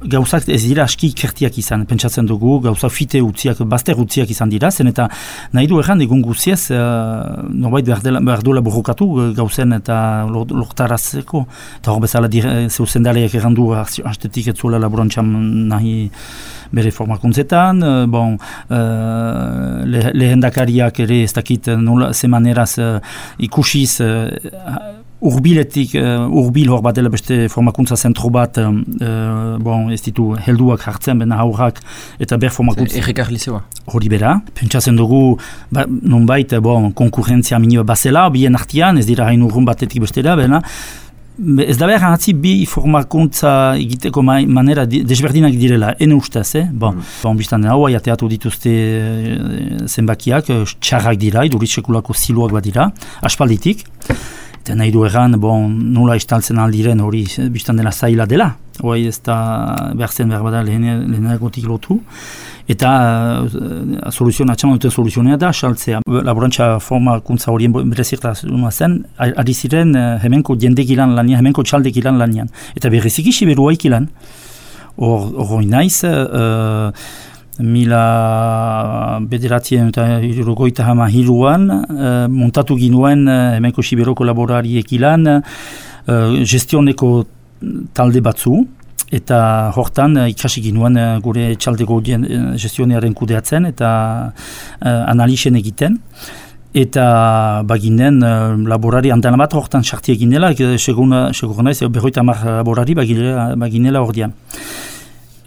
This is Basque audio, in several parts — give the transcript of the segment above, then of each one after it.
gauzak ez dira aski ikertiak izan, pentsatzen dugu, gauzak fite utziak, bazter utziak izan dira, zen eta nahi du erran egun guziez, uh, norbait behar, dela, behar duela burrokatu gauzen eta lortarazeko, eta hor bezala zeuzen daleak errandu hastetik ez zuela laborantxan nahi bere formakuntzetan, uh, bon, uh, lehendakariak ere ez dakit nola, ze maneraz uh, ikusiz uh, urbiletik, uh, urbil hor bat dela beste formakuntza zentro bat, uh, bon, ez ditu helduak hartzen, bena haurrak, eta ber formakuntza... Errekar liseoa. Hori bera, pentsatzen dugu, ba, nonbait, bon, konkurrentzia minio bazela, bien artian, ez dira hain urrun batetik beste da, bena, Ez da behar hatzi bi formakuntza egiteko manera desberdinak direla, ene ustez, eh? Bon, mm. bon biztan hau, aiateatu dituzte zenbakiak, txarrak dira, iduritsekulako ziluak bat dira, aspalditik. Eta nahi du erran, bon, nola estaltzen aldiren hori biztan dela zaila dela. Hoi ez da behar zen behar bada lehenagotik lotu. Eta uh, soluzioa, atxaman duten soluzionea da, saltzea. Laborantza forma kuntza horien berezirta zen, ari ziren uh, hemenko jendek ilan lanian, hemenko txaldek ilan lanian. Eta berrezik isi beruaik ilan. Hor naiz, uh, mila bederatzien eta hirurogoita hama hiruan, uh, montatu ginuen uh, hemenko siberoko laborariek ilan, uh, gestioneko talde batzu, eta hortan uh, ikasi ginuen uh, gure txaldeko uh, gestionearen kudeatzen eta uh, analisen egiten. Eta baginen uh, laborari andan bat hortan sarti egin dela, seguna, seguna ez, berroita mar laborari baginela, baginela hor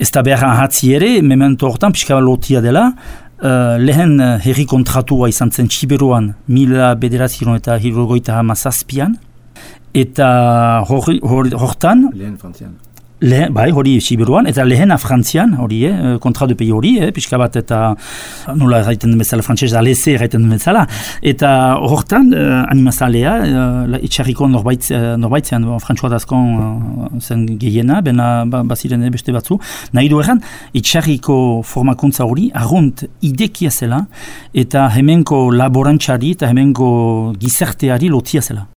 Ez da behar ahatzi ere, memento horretan, pixka lotia dela, uh, lehen uh, herri kontratua izan zen Siberuan, mila bederaziron eta hirrogoita hamazazpian, eta horretan... Lehen frantzian. Lehen, bai, hori Sibiruan, eta lehena Frantzian, hori, eh, kontra de pei hori, eh, pixka bat, eta nola erraiten den bezala, frantzez alese erraiten den bezala, eta hortan, eh, animazalea, eh, itxarriko norbait, eh, norbaitzean, frantzua dazkon eh, zen gehiena, bena ba, baziren beste batzu, nahi du erran, itxarriko formakuntza hori, arrunt idekia zela, eta hemenko laborantxari, eta hemenko gizarteari lotia zela.